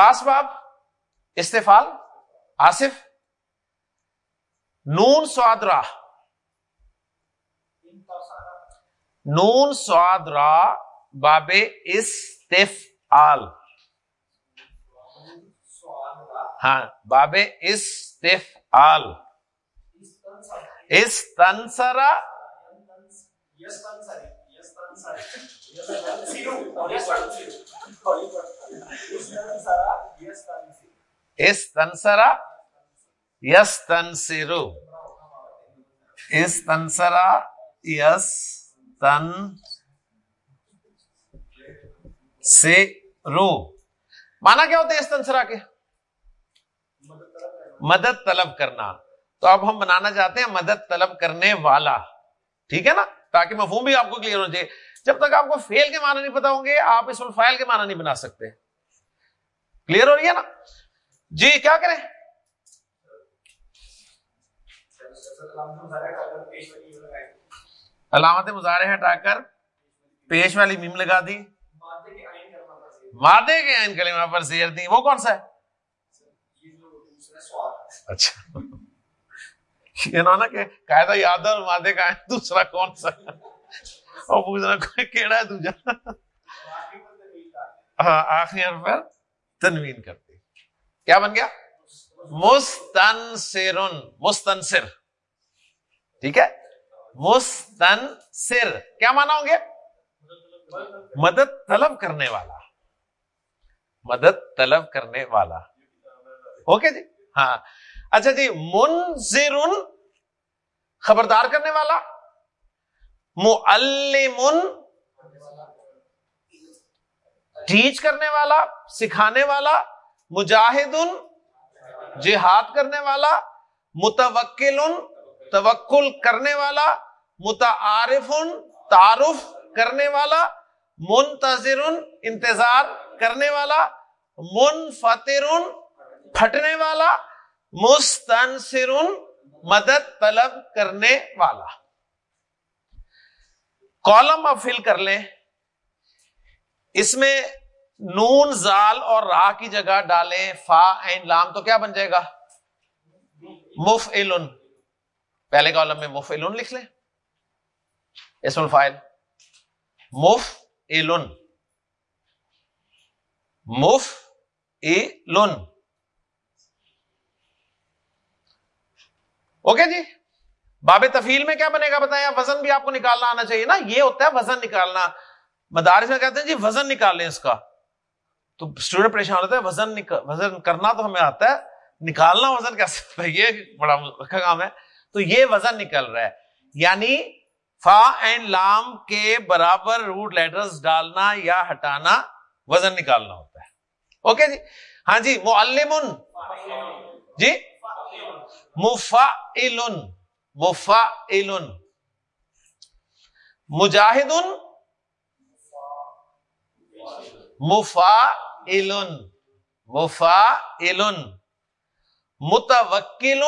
Last باب، استفال، آصف، نون سوادرا نون سوادرا باب استف آل ہاں باب استف آل اس تنسرا یس تنسرو اس تنسرا یس تن سے رو مانا کیا ہوتے ہیں اس تنسرا کے مدد طلب کرنا تو اب ہم بنانا چاہتے ہیں مدد طلب کرنے والا ٹھیک ہے نا تاکہ مفہوم بھی آپ کو کلیئر ہو جائے جب تک آپ کو فیل کے معنی نہیں پتا ہوں گے، آپ اس فائل کے معنی نہیں بنا سکتے۔ کلیئر ہو رہی ہے نا؟ جی کیا کریں؟ علامت مظاہرے ہٹا کر، پیش والی میم لگا دی۔ مادے کے عین کلمہ پر زیر دی۔ وہ کون سا ہے؟ اچھا۔ یہ نا کہ قاعدہ یاد اور مادے کا دوسرا کون سا اور پوچھنا کیڑا ہے دوجا؟ ہاں آخر پر تنوین کرتے۔ کیا بن گیا؟ مستنصر مستنصر۔ ٹھیک ہے؟ مستنصر۔ کیا مانا ہوں گے مدد طلب کرنے والا۔ مدد طلب کرنے والا۔ اوکے جی؟ ہاں۔ اچھا جی منظر خبردار کرنے والا۔ معلم ٹیچ کرنے والا، سکھانے والا مجاہد جہاد کرنے والا متوکل توکل کرنے والا متعارف تعارف کرنے والا منتظر انتظار کرنے والا منفطر پھٹنے والا مستنصر مدد طلب کرنے والا۔ کالم اب فل کر لیں۔ اس میں نون، زال اور راہ کی جگہ ڈالیں، فا این لام، تو کیا بن جائے گا؟ مف پہلے کالم میں مف لکھ لیں۔ اسم الفائل مف مف اوکے جی؟ باب تفیل میں کیا بنے گا بتائیں وزن بھی آپ کو نکالنا آنا چاہیے نا، یہ ہوتا ہے وزن نکالنا۔ مدارس میں کہتے ہیں جی وزن نکال لیں اس کا۔ تو اسٹوڈنٹ پریشان ہوتا ہے، وزن وزن کرنا تو ہمیں آتا ہے، نکالنا وزن کیسے؟ یہ بڑا کام ہے۔ تو یہ وزن نکل رہا ہے۔ یعنی فا اینڈ لام کے برابر روٹ لیٹرز ڈالنا یا ہٹانا، وزن نکالنا ہوتا ہے۔ اوکے جی؟ ہاں جی معلم جی؟ مفا مفا مجاہد. مفا مفا متوکل.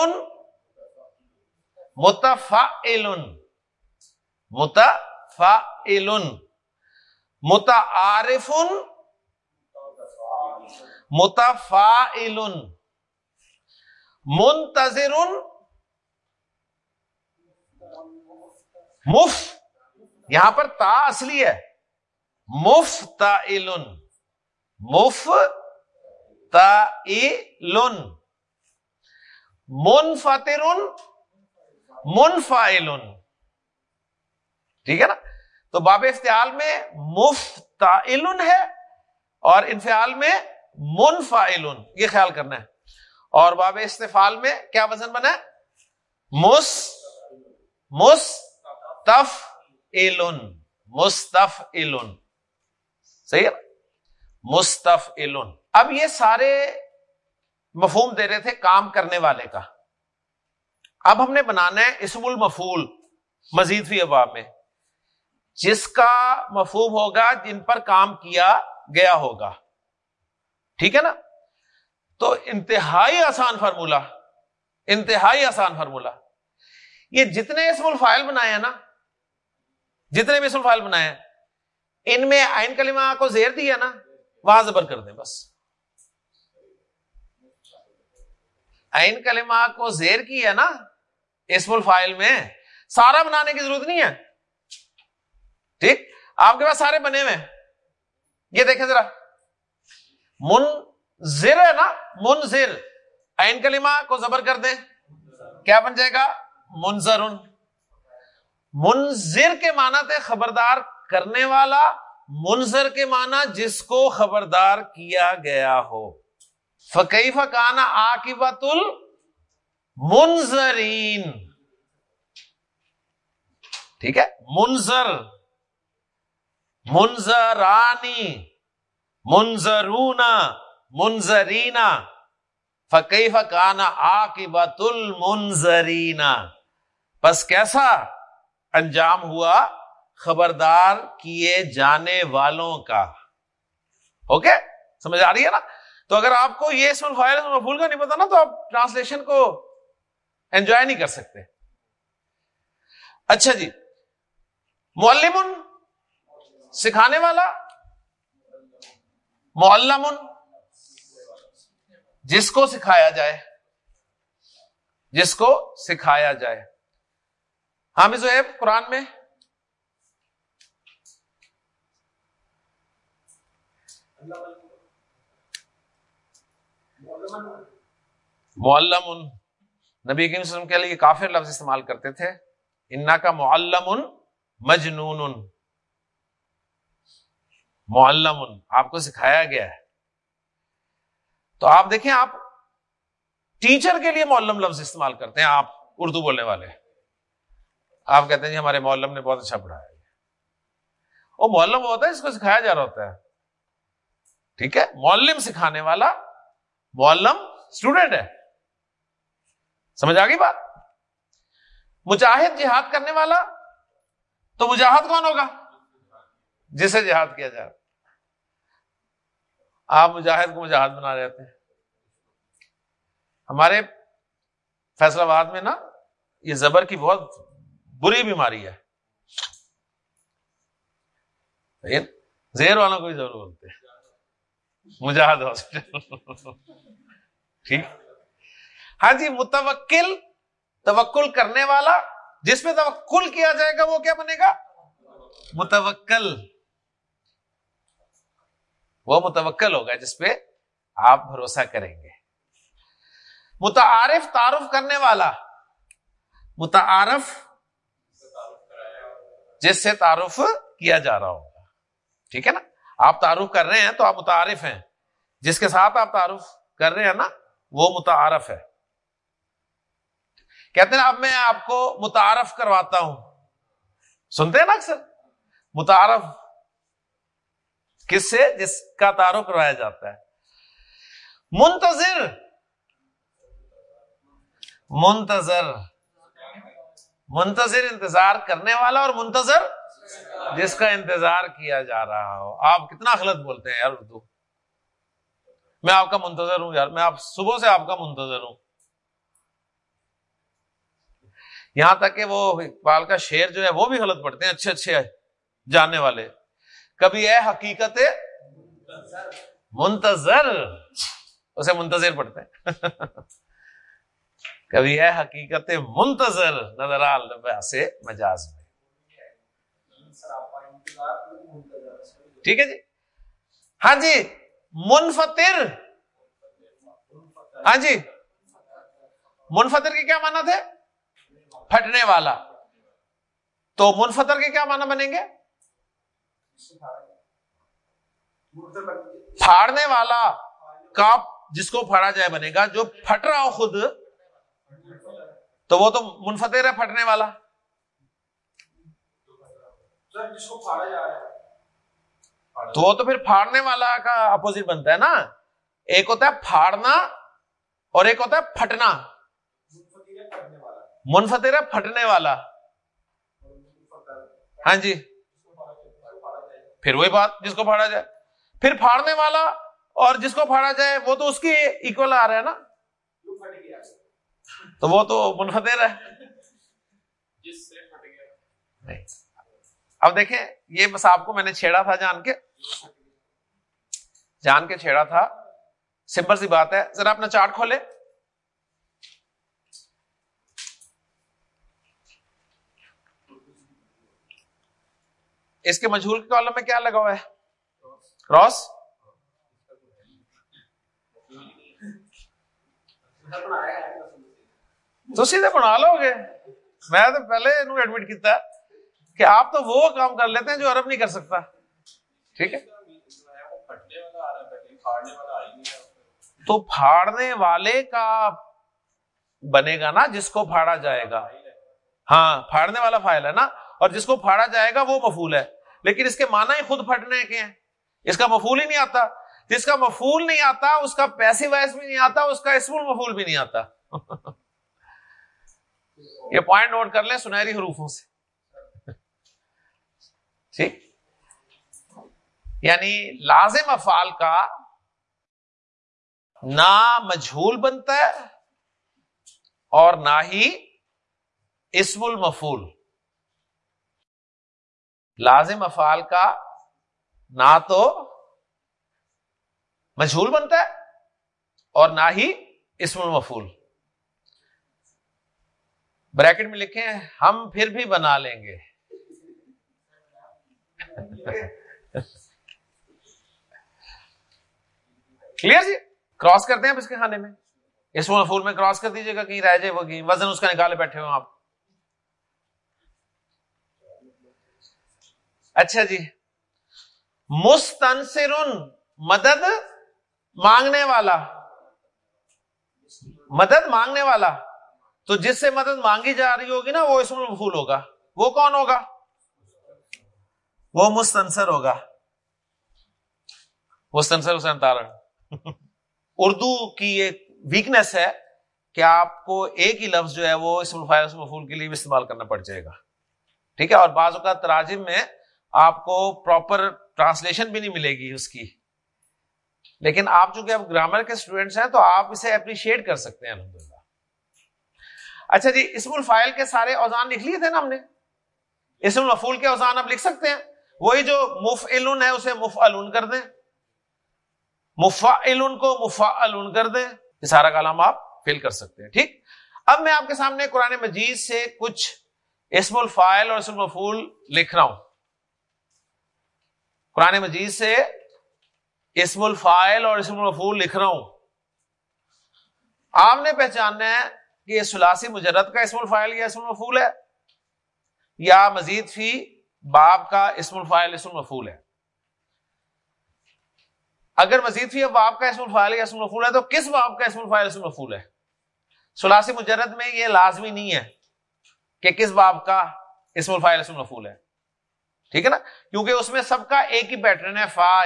متفا متفا متعارف. متفا منتظر. مف یہاں پر تا اصلی ہے۔ مف تا مف تا منفطر منفائل ٹھیک ہے نا؟ تو باب افتعال میں مفتا ہے اور انفعال میں منفائل یہ خیال کرنا ہے۔ اور باب استفال میں کیا وزن بنا مس مس مستف علن مستف علن صحیح ہے؟ مستف علن اب یہ سارے مفہوم دے رہے تھے کام کرنے والے کا۔ اب ہم نے بنانا ہے اسم المفول مزید فی اباب میں۔ جس کا مفہوم ہوگا، جن پر کام کیا گیا ہوگا۔ ٹھیک ہے نا؟ تو انتہائی آسان فارمولا، انتہائی آسان فارمولا۔ یہ جتنے اسم الفائل بنائے ہیں نا جتنے بھی اسم الفائل بنائے ہیں، ان میں آئین کلمہ کو زیر دیا نا وہاں زبر کر دیں بس۔ این کلمہ کو زیر کی ہے نا اسم الفائل میں سارا بنانے کی ضرورت نہیں ہے۔ ٹھیک؟ آپ کے پاس سارے بنے ہوئے یہ دیکھیں ذرا۔ منظر ہے نا منظر این کلمہ کو زبر کر دیں۔ کیا بن جائے گا؟ منظر منظر کے معنی تھے خبردار کرنے والا منظر کے معنی جس کو خبردار کیا گیا ہو۔ فقی فکانا آ کی منظرین ٹھیک ہے؟ منظر۔ منظرانی۔ منظرونا منظرینا فقی فکانا آ کی المنظرینا بس کیسا؟ انجام ہوا خبردار کیے جانے والوں کا۔ اوکے سمجھ آ رہی ہے نا؟ تو اگر آپ کو یہ اسم الفائل مفول کا نہیں پتا نا، تو آپ ٹرانسلیشن کو انجوائے نہیں کر سکتے۔ اچھا جی معلم سکھانے والا معلم جس کو سکھایا جائے، جس کو سکھایا جائے۔ حامد زیب قرآن میں؟ معلم نبی کریم وسلم کے لیے کافر لفظ استعمال کرتے تھے۔ انا کا معلم مجنون معلم آپ کو سکھایا گیا ہے۔ تو آپ دیکھیں، آپ ٹیچر کے لیے معلم لفظ استعمال کرتے ہیں، آپ اردو بولنے والے۔ آپ کہتے ہیں جی ہمارے معلم نے بہت اچھا پڑھایا وہ معلم ہوتا ہے اس کو سکھایا جا رہا ہوتا ہے۔ ٹھیک ہے؟ معلم سکھانے والا معلم اسٹوڈنٹ ہے۔ سمجھ آ گئی بات؟ مجاہد جہاد کرنے والا تو مجاہد کون ہوگا؟ جسے جہاد کیا جائے۔ آپ مجاہد کو مجاہد بنا رہے تھے ہمارے فیصلہ آباد میں نا یہ زبر کی بہت بری بیماری ہے۔ زیر والوں کو بھی ضرور بولتے ہیں۔ مجاہد ہاسپٹل۔ ٹھیک۔ ہاں جی متوکل، توکل کرنے والا، جس میں توکل کیا جائے گا، وہ کیا بنے گا؟ متوکل۔ وہ متوکل ہوگا جس پہ آپ بھروسہ کریں گے۔ متعارف تعارف کرنے والا، متعارف جس سے تعارف کیا جا رہا ہوگا۔ ٹھیک ہے نا؟ آپ تعارف کر رہے ہیں تو آپ متعارف ہیں۔ جس کے ساتھ آپ تعارف کر رہے ہیں نا، وہ متعارف ہے۔ کہتے ہیں، اب میں آپ کو متعارف کرواتا ہوں۔ سنتے ہیں نا اکثر؟ متعارف کس سے؟ جس کا تعارف کروایا جاتا ہے۔ منتظر۔ منتظر۔ منتظر انتظار کرنے والا اور منتظر جس کا انتظار کیا جا رہا ہو۔ آپ کتنا غلط بولتے ہیں یار اردو۔ میں آپ کا منتظر ہوں یار، میں آپ صبح سے آپ کا منتظر ہوں۔ یہاں تک کہ وہ اقبال کا شیر جو ہے وہ بھی غلط پڑھتے ہیں، اچھے اچھے جاننے والے۔ کبھی ہے حقیقت منتظر، اسے منتظر پڑھتے ہیں۔ کبھی ہے حقیقت منتظر نظر سے مجاز میں۔ ٹھیک ہے جی؟ ہاں جی منفطر۔ ہاں جی منفطر کے کیا مانا تھے؟ پھٹنے والا۔ تو منفطر کے کیا مانا بنیں گے؟ پھاڑنے والا۔ کاپ جس کو پھاڑا جائے بنے گا، جو پھٹ رہا ہو خود تو وہ تو منفطر ہے پھٹنے والا۔ تو وہ تو پھر پھاڑنے والا کا اپوزٹ بنتا ہے نا۔ ایک ہوتا ہے پھاڑنا اور ایک ہوتا ہے پھٹنا۔ منفتر ہے پھٹنے والا۔ ہاں جی۔ پھر وہی بات جس کو پھاڑا جائے۔ پھر پھاڑنے والا اور جس کو پھاڑا جائے وہ تو اس کی اکول آ رہا ہے نا۔ تو وہ تو منحدر ہے۔ اب دیکھیں یہ بس آپ کو میں نے چھیڑا تھا جان کے۔ جان کے چھیڑا تھا۔ سمپل سی بات ہے۔ ذرا اپنا چارٹ کھولے اس کے مجھول کے کالم میں کیا لگا ہوا ہے؟ کراس کراس تو بنا لو گے میں تو پہلے ایڈمٹ کیتا کہ آپ تو وہ کام کر لیتے ہیں جو عرب نہیں کر سکتا ٹھیک ہے تو پھاڑنے والے کا بنے گا نا جس کو پھاڑا جائے گا ہاں پھاڑنے والا فائل ہے نا اور جس کو پھاڑا جائے گا وہ مفول ہے لیکن اس کے معنی ہی خود پھٹنے کے ہیں اس کا مفول ہی نہیں آتا جس کا مفول نہیں آتا اس کا پیسے ویس بھی نہیں آتا اس کا اسم مفول بھی نہیں آتا یہ پوائنٹ نوٹ کر لیں سنہری حروفوں سے۔ ٹھیک؟ یعنی لازم افعال کا نہ مجھول بنتا ہے اور نہ ہی اسم المفول لازم افعال کا نہ تو مجھول بنتا ہے اور نہ ہی اسم المفول بریکٹ میں لکھیں ہم پھر بھی بنا لیں گے۔ کلیئر جی؟ کراس کرتے ہیں اب اس کے کھانے میں۔ اس مفول میں کراس کر دیجیے گا کہیں رہ جائے وہ وزن اس کا نکالے بیٹھے ہو آپ۔ اچھا جی۔ مستنصر مدد مانگنے والا۔ مدد مانگنے والا۔ تو جس سے مدد مانگی جا رہی ہوگی نا، وہ اسم المفول ہوگا۔ وہ کون ہوگا؟ وہ مستنصر ہوگا۔ مستنصر حسین تارن اردو کی ایک ویکنیس ہے کہ آپ کو ایک ہی لفظ جو ہے وہ اسم اسم مفول کے لیے بھی استعمال کرنا پڑ جائے گا۔ ٹھیک ہے؟ اور بعض اوقات تراجم میں آپ کو پراپر ٹرانسلیشن بھی نہیں ملے گی اس کی۔ لیکن آپ چونکہ اب گرامر کے اسٹوڈینٹس ہیں تو آپ اسے اپریشیٹ کر سکتے ہیں الحمد للہ اچھا جی اسم الفائل کے سارے اوزان لکھ لیے تھے نا ہم نے؟ اسم الفول کے اوزان آپ لکھ سکتے ہیں۔ وہی جو مف ہے، اسے مف کر دیں۔ مفا کو مفا کر دیں۔ یہ سارا کلام آپ فل کر سکتے ہیں، ٹھیک؟ اب میں آپ کے سامنے قرآن مجید سے کچھ اسم الفائل اور اسم الفول لکھ رہا ہوں۔ قرآن مجید سے اسم الفائل اور اسم الفول لکھ رہا ہوں۔ آپ نے پہچاننا ہے کہ یہ سلاسی مجرد کا اسم الفائل یا اسم الفول ہے، یا مزید فی باب کا اسم الفائل اسم الفول ہے۔ اگر مزید فی باب کا اسم الفائل یا اسم الفول ہے، تو کس باب کا اسم الفائل اسم الفول ہے؟ سلاسی مجرد میں یہ لازمی نہیں ہے کہ کس باب کا اسم الفائل اسم الفول ہے۔ ٹھیک ہے نا؟ کیونکہ اس میں سب کا ایک ہی پیٹرن ہے فا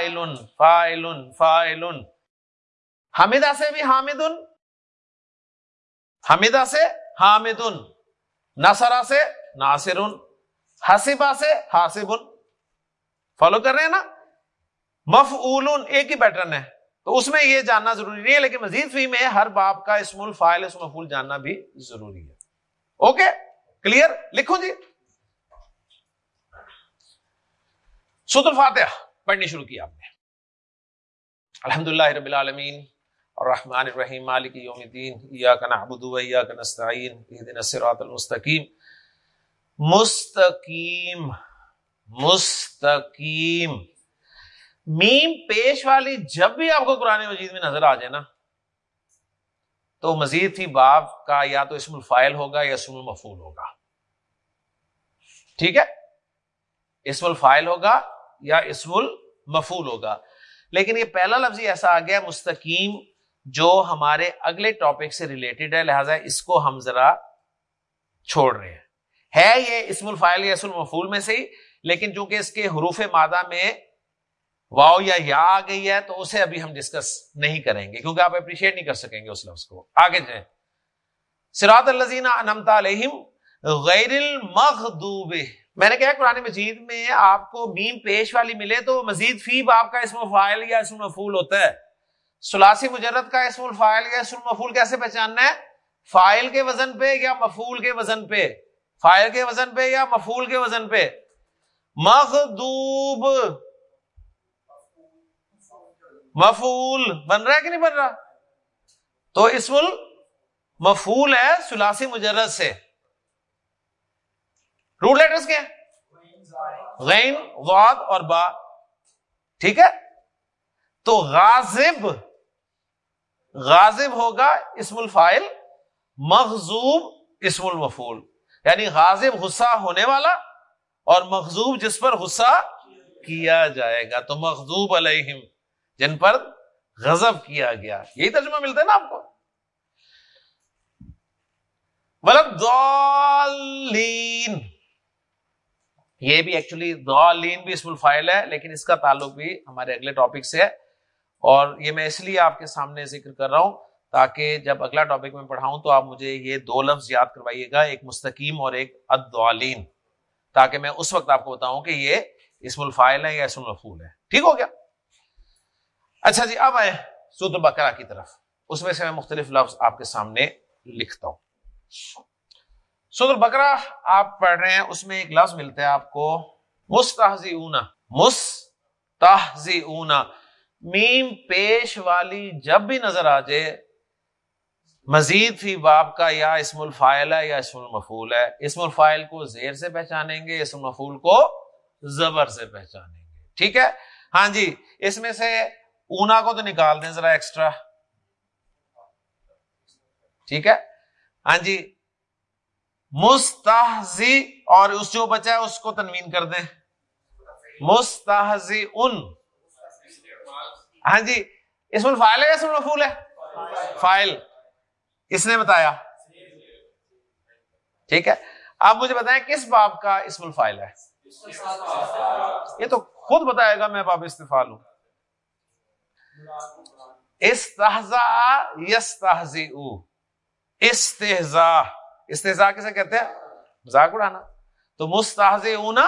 فا فا حامدہ سے بھی حامد حمیدہ سے حامد نسرا سے ناصر حسبا سے حاسب فالو کر رہے ہیں نا؟ مف ایک ہی پیٹرن ہے۔ تو اس میں یہ جاننا ضروری نہیں ہے، لیکن مزید فی میں ہر باپ کا اسم الفائل اسم مفول جاننا بھی ضروری ہے۔ اوکے؟ کلیئر؟ لکھو جی۔ سوت الفاتحہ پڑھنی شروع کی آپ نے۔ الحمد للہ رب العالمین۔ الرحمن الرحیم، مالک یوم الدین، ایاک نعبد و ایاک نستعین، اهدنا الصراط المستقیم. مستقیم مستقیم. میم پیش والی جب بھی آپ کو قرآن مجید میں نظر آ جائے نا، تو مزید تھی باب کا یا تو اسم الفائل ہوگا یا اسم المفول ہوگا۔ ٹھیک ہے؟ اسم الفائل ہوگا یا اسم المفول ہوگا۔ لیکن یہ پہلا لفظ ایسا آ گیا، مستقیم جو ہمارے اگلے ٹاپک سے ریلیٹڈ ہے، لہٰذا اس کو ہم ذرا چھوڑ رہے ہیں۔ ہے یہ اسم الفائل یا اسم المفول میں سے ہی، لیکن چونکہ اس کے حروف مادہ میں واؤ یا یا آ گئی ہے، تو اسے ابھی ہم ڈسکس نہیں کریں گے، کیونکہ آپ اپریشیٹ نہیں کر سکیں گے اس لفظ کو۔ آگے جائیں۔ سراط الزین انمتا علیہم غیر المغضوب۔ میں نے کہا قرآن مجید میں آپ کو میم پیش والی ملے تو مزید فیب آپ کا اسم فائل یا اسم مفول ہوتا ہے۔ سلاسی مجرد کا اسم الفائل یا اسم المفول کیسے پہچاننا ہے؟ فائل کے وزن پہ یا مفول کے وزن پہ؟ فائل کے وزن پہ یا مفول کے وزن پہ؟ مغدوب. مفول بن رہا ہے کہ نہیں بن رہا؟ تو اسم المفول ہے سلاسی مجرد سے. روٹ لیٹرز کیا غین واد اور با. ٹھیک ہے؟ تو غازب غازب ہوگا اسم الفائل مغزوب اسم المفول یعنی غازب غصہ ہونے والا اور مغزوب جس پر غصہ کیا جائے گا. تو مغزوب علیہم، جن پر غضب کیا گیا. یہی ترجمہ ملتا ہے نا آپ کو. دولین یہ بھی ایکچولی دولین بھی اسم الفائل ہے، لیکن اس کا تعلق بھی ہمارے اگلے ٹاپک سے ہے. اور یہ میں اس لیے آپ کے سامنے ذکر کر رہا ہوں تاکہ جب اگلا ٹاپک میں پڑھاؤں تو آپ مجھے یہ دو لفظ یاد کروائیے گا، ایک مستقیم اور ایک ادوالین تاکہ میں اس وقت آپ کو بتاؤں کہ یہ اسم الفائل ہے یا اسم الفول ہے۔ ٹھیک ہو گیا؟ اچھا جی اب آئے سود البقرہ کی طرف۔ اس میں سے میں مختلف لفظ آپ کے سامنے لکھتا ہوں۔ سود البقرہ آپ پڑھ رہے ہیں، اس میں ایک لفظ ملتا ہے آپ کو مستحزی اونا مستحزی اونا میم پیش والی جب بھی نظر آ جائے، مزید فی باب کا یا اسم الفائل ہے یا اسم المفول ہے، اسم الفائل کو زیر سے پہچانیں گے، اسم المفول کو زبر سے پہچانیں گے، ٹھیک ہے؟ ہاں جی اس میں سے اونا کو تو نکال دیں ذرا ایکسٹرا ٹھیک ہے؟ ہاں جی مستحزی اور اس جو بچا ہے اس کو تنوین کر دیں۔ مستحزی ان۔ ہاں جی اسم الفائل ہے یا اسم المفول ہے؟ فائل۔ اس نے بتایا؟ ٹھیک ہے۔ آپ مجھے بتائیں کس باب کا اسم الفائل ہے؟ یہ تو خود بتائے گا میں باب استفال ہوں۔ استحزا یستحزی استحزا استحزا کسے کہتے ہیں؟ مذاق اڑانا۔ تو مستحز اونا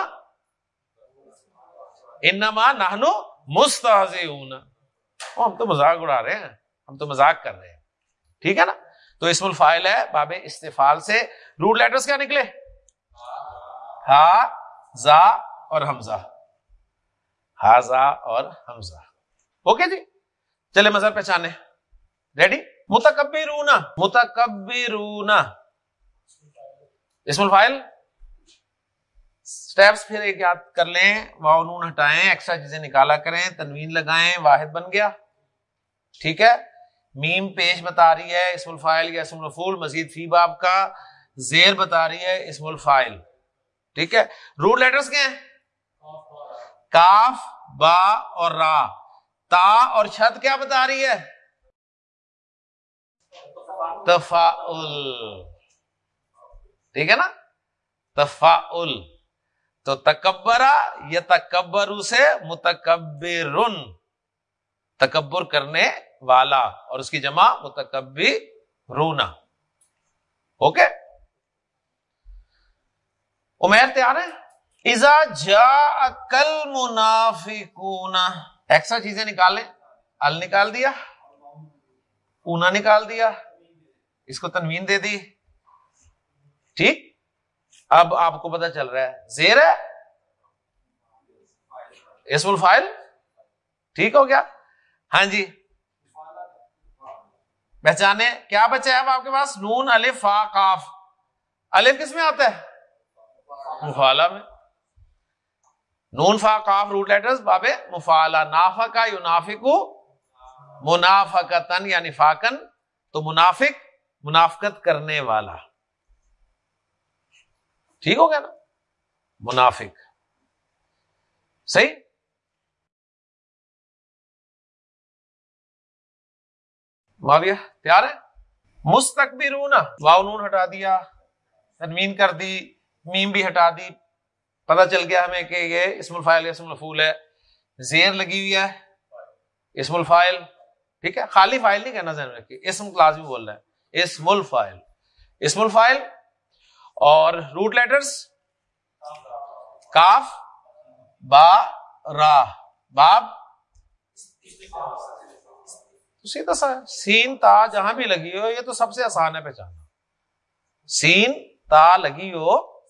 انما نہنو مستحز اونا ہاں، ہم تو مذاق اڑا رہے ہیں، ہم تو مذاق کر رہے ہیں۔ ٹھیک ہے نا؟ تو اسم الفائل ہے باب استفال سے۔ روٹ لیٹرز کیا نکلے؟ ہا، زا اور حمزہ۔ ہا، زا اور حمزہ۔ اوکے جی؟ چلے مذہب پہچانے۔ ریڈی متکبرون متکبرون اسم الفائل اسٹیپس پھر ایک یاد کر لیں واؤن ہٹائیں ایکسٹرا چیزیں نکالا کریں، تنوین لگائیں، واحد بن گیا۔ ٹھیک ہے؟ میم پیش بتا رہی ہے اسم الفائل یا اسم الفول مزید فی باب کا زیر بتا رہی ہے اسم الفائل ٹھیک ہے؟ روٹ لیٹرز کیا ہیں؟ کاف، با اور را۔ تا اور چھت کیا بتا رہی ہے؟ تفا ٹھیک ہے نا؟ تفا تو تکبرا یا تکبر سے متکبر تکبر کرنے والا اور اس کی جمع متکبی رونا اوکے؟ امیر تیار ہے ازا جا کل منافی ایکسٹرا چیزیں نکالیں ال نکال دیا۔ اونا نکال دیا۔ اس کو تنوین دے دی۔ ٹھیک؟ اب آپ کو پتا چل رہا ہے۔ زیر ہے۔ اسم الفائل ٹھیک ہو گیا۔ ہاں جی۔ پہچانے۔ کیا بچے اب آپ کے پاس؟ نون، الف، فا کاف الف کس میں آتا ہے؟ مفالا میں۔ نون، فا کاف روٹ لیٹرز بابے مفالا نافا کا یونافکو منافقتن یعنی فاکن۔ تو منافق، منافقت کرنے والا۔ ٹھیک ہو گیا نا؟ منافق۔ صحیح؟ معاویہ، تیار ہے مستقبرون واؤ نون ہٹا دیا، تنوین کر دی، میم بھی ہٹا دی۔ پتہ چل گیا ہمیں کہ یہ اسم الفائل اسم الفول ہے۔ زیر لگی ہوئی ہے۔ اسم الفائل ٹھیک ہے؟ خالی فائل نہیں کہنا ذہن رکھیے۔ اسم لازمی بول رہا ہے۔ اسم الفائل اسم الفائل اور روٹ لیٹرز کاف با را باب سیدھا سا سین تا جہاں بھی لگی ہو، یہ تو سب سے آسان ہے پہچانا سین تا لگی ہو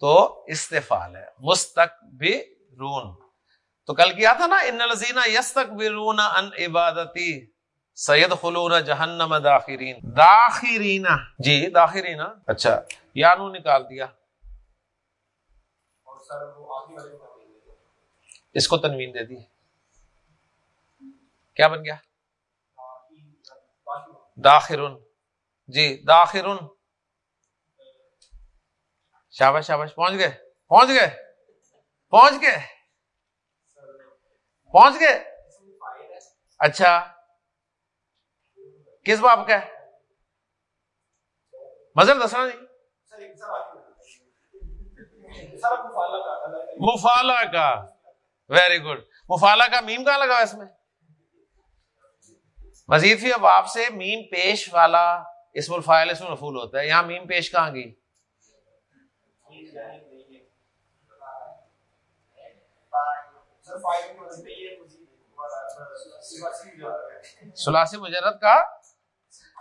تو استفال ہے۔ مستق رون تو کل کیا تھا نا؟ ان لذینہ یس تک بھی رون ان عبادتی۔ سید خلون جہنم داخرین. داخرین. جی داخرین. اچھا۔ یا نو نکال دیا۔ اس کو تنوین دے دی۔ کیا بن گیا؟ داخرن جی داخرن شابش شابش پہنچ گئے۔ پہنچ گئے۔ پہنچ گئے۔ پہنچ گئے۔ اچھا۔ کس باب کا ہے؟ مزر دسنا جی۔ مفالا کا۔ ویری گڈ مفالا کا میم کہاں لگا اس میں؟ مزید بھی اب آپ سے میم پیش والا اسم الفائل اسم الفول ہوتا ہے۔ یہاں میم پیش کہاں گئی سلاسی مجرد کا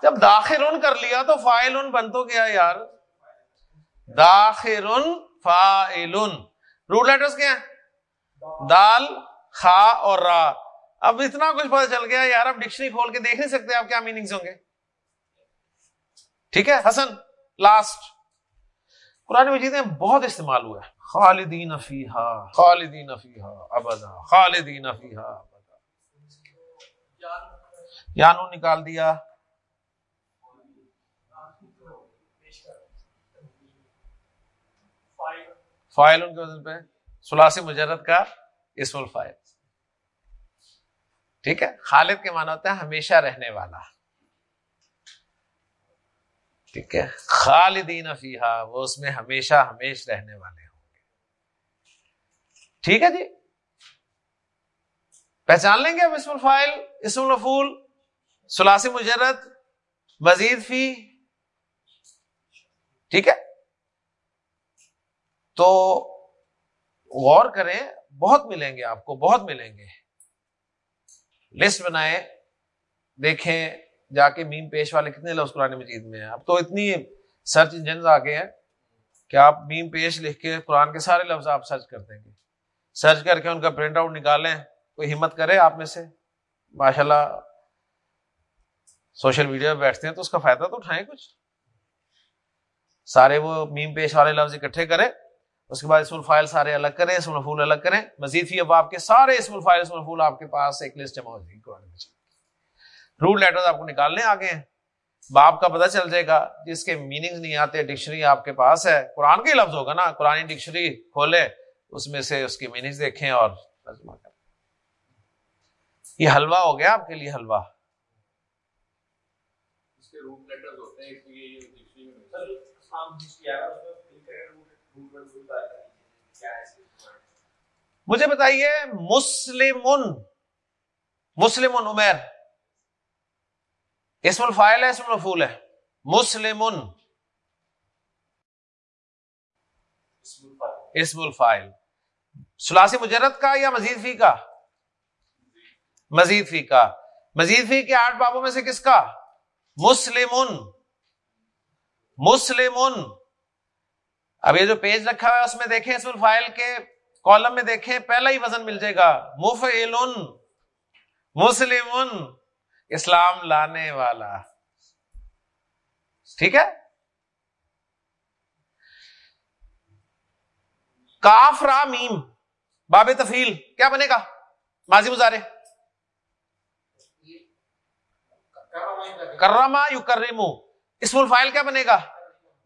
جب داخر ان کر لیا تو فائل ان بن تو گیا یار؟ داخر ان فائل روٹ لیٹرز کیا ہیں؟ دال، خا اور را۔ اب اتنا کچھ پتا چل گیا یار، اب ڈکشنری کھول کے دیکھ نہیں سکتے آپ کیا میننگز ہوں گے۔ ٹھیک ہے، حسن لاسٹ قرآن مجید میں بہت استعمال ہوا ہے۔ خالدین فیحا خالدین فیحا ابدا۔ خالدین فیحا ابدا۔ یانو نکال دیا۔ فائل ان کے وزن پہ سلاسی مجرد کا اسم الفائل ٹھیک ہے؟ خالد کے معنی ہوتا ہے ہمیشہ رہنے والا۔ ٹھیک ہے؟ خالدین فیحا وہ اس میں ہمیشہ ہمیش رہنے والے ہوں گے۔ ٹھیک ہے جی؟ پہچان لیں گے اب اسم الفائل اسم الفول سلاسی مجرد، مزید فی۔ ٹھیک ہے؟ تو غور کریں، بہت ملیں گے آپ کو، بہت ملیں گے۔ لسٹ بنائے دیکھیں جا کے میم پیش والے کتنے لفظ قرآن مجید میں ہیں۔ اب تو اتنی سرچ انجن آ گئے ہیں کہ آپ میم پیش لکھ کے قرآن کے سارے لفظ آپ سرچ کر دیں گے۔ سرچ کر کے ان کا پرنٹ آؤٹ نکالیں، کوئی ہمت کرے آپ میں سے۔ ماشاء اللہ سوشل میڈیا پہ بیٹھتے ہیں تو اس کا فائدہ تو اٹھائیں کچھ۔ سارے وہ میم پیش والے لفظ اکٹھے کریں۔ اس کے بعد اسم الفائل سارے الگ کریں اسم الفول الگ کریں۔ مزید ہی اب آپ کے سارے اسم الفائل اسم الفول آپ کے پاس ایک لسٹ جمع ہو جائے گی روٹ لیٹر آپ کو نکالنے آگے۔ ہیں باپ کا پتہ چل جائے گا۔ جس کے میننگ نہیں آتے ڈکشنری آپ کے پاس ہے۔ قرآن کا ہی لفظ ہوگا نا۔ قرآن ڈکشنری کھولے اس میں سے اس کی میننگ دیکھیں اور ترجمہ کریں۔ یہ حلوہ ہو گیا آپ کے لیے حلوہ۔ مجھے بتائیے مسلم مسلم عمیر، اسم الفائل ہے، اسم الفول ہے؟ مسلم اسم الفائل سلاسی مجرد کا یا مزید فی کا؟ مزید فی کا. مزید فی کے آٹھ بابوں میں سے کس کا؟ مسلم مسلم اب یہ جو پیج رکھا ہوا ہے، اس میں دیکھیں اسم الفائل کے کالم میں دیکھیں، پہلا ہی وزن مل جائے گا۔ مف مسلم اسلام لانے والا۔ ٹھیک ہے؟ کاف، را، میم۔ باب تفیل کیا بنے گا؟ ماضی گزارے کرما یو کرمو اسم الفائل کیا بنے گا؟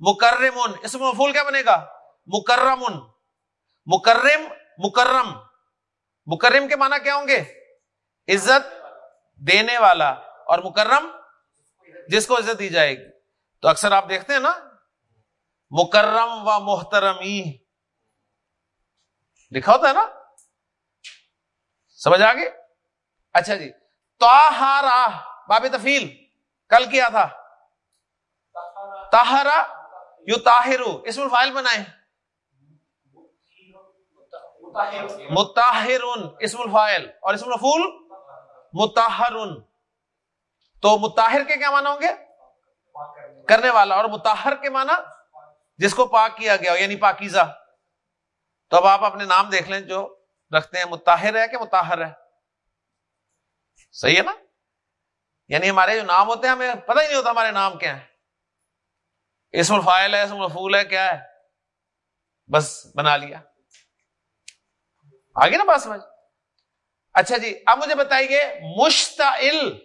مکرم اسم مفول کیا بنے گا؟ مکرم مکرم مکرم۔ مکرم کے معنی کیا ہوں گے؟ عزت دینے والا۔ اور مکرم، جس کو عزت دی جائے گی۔ تو اکثر آپ دیکھتے ہیں نا؟ مکرم و محترم لکھا ہوتا ہے نا؟ سمجھ آگے اچھا جی۔ تو باب تفیل۔ کل کیا تھا؟ تاہرا یو تاہرو اس میں فائل بنائے۔ متاہر اسم الفائل اور اسم الفول متاہر تو متاہر کے کیا مانا ہوں گے؟ کرنے والا، اور متاہر کے مانا جس کو پاک کیا گیا یعنی پاکیزہ۔ تو اب آپ اپنے نام دیکھ لیں، جو رکھتے ہیں متاہر ہے کہ متاہر ہے؟ صحیح ہے نا؟ یعنی ہمارے جو نام ہوتے ہیں، ہمیں پتہ ہی نہیں ہوتا ہمارے نام کیا ہیں۔ اسم الفائل ہے، اسم الفول ہے، کیا ہے؟ بس بنا لیا۔ آگے نا بات سمجھ۔ اچھا جی اب مجھے بتائیے، مشتعل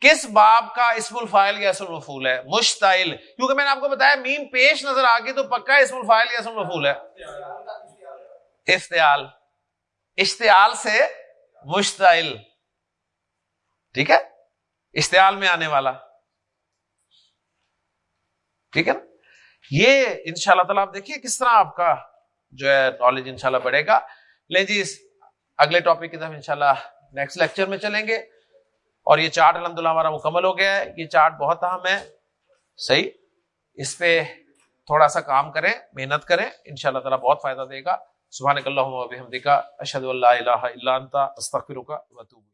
کس باب کا اسم الفائل یا اسم الفول ہے؟ مشتعل، کیونکہ میں نے آپ کو بتایا میم پیش نظر آ گئی تو پکا اسم الفائل یا اسم الفول ہے۔ اشتعال۔ اشتعال سے مشتعل۔ ٹھیک ہے؟ اشتعال میں آنے والا۔ ٹھیک ہے نا؟ یہ ان شاء اللہ تعالیٰ آپ دیکھیے کس طرح آپ کا جو ہے نالج ان شاء اللہ بڑھے گا۔ لے جی اگلے ٹاپک کی طرف ان شاء اللہ نیکسٹ لیکچر میں چلیں گے۔ اور یہ چارٹ الحمد للہ ہمارا مکمل ہو گیا ہے۔ یہ چارٹ بہت اہم ہے۔ صحیح؟ اس پہ تھوڑا سا کام کریں، محنت کریں۔ ان شاء اللہ تعالیٰ بہت فائدہ دے گا۔ سبحان اللہ اشد اللہ الہ الا استغفرک واتوب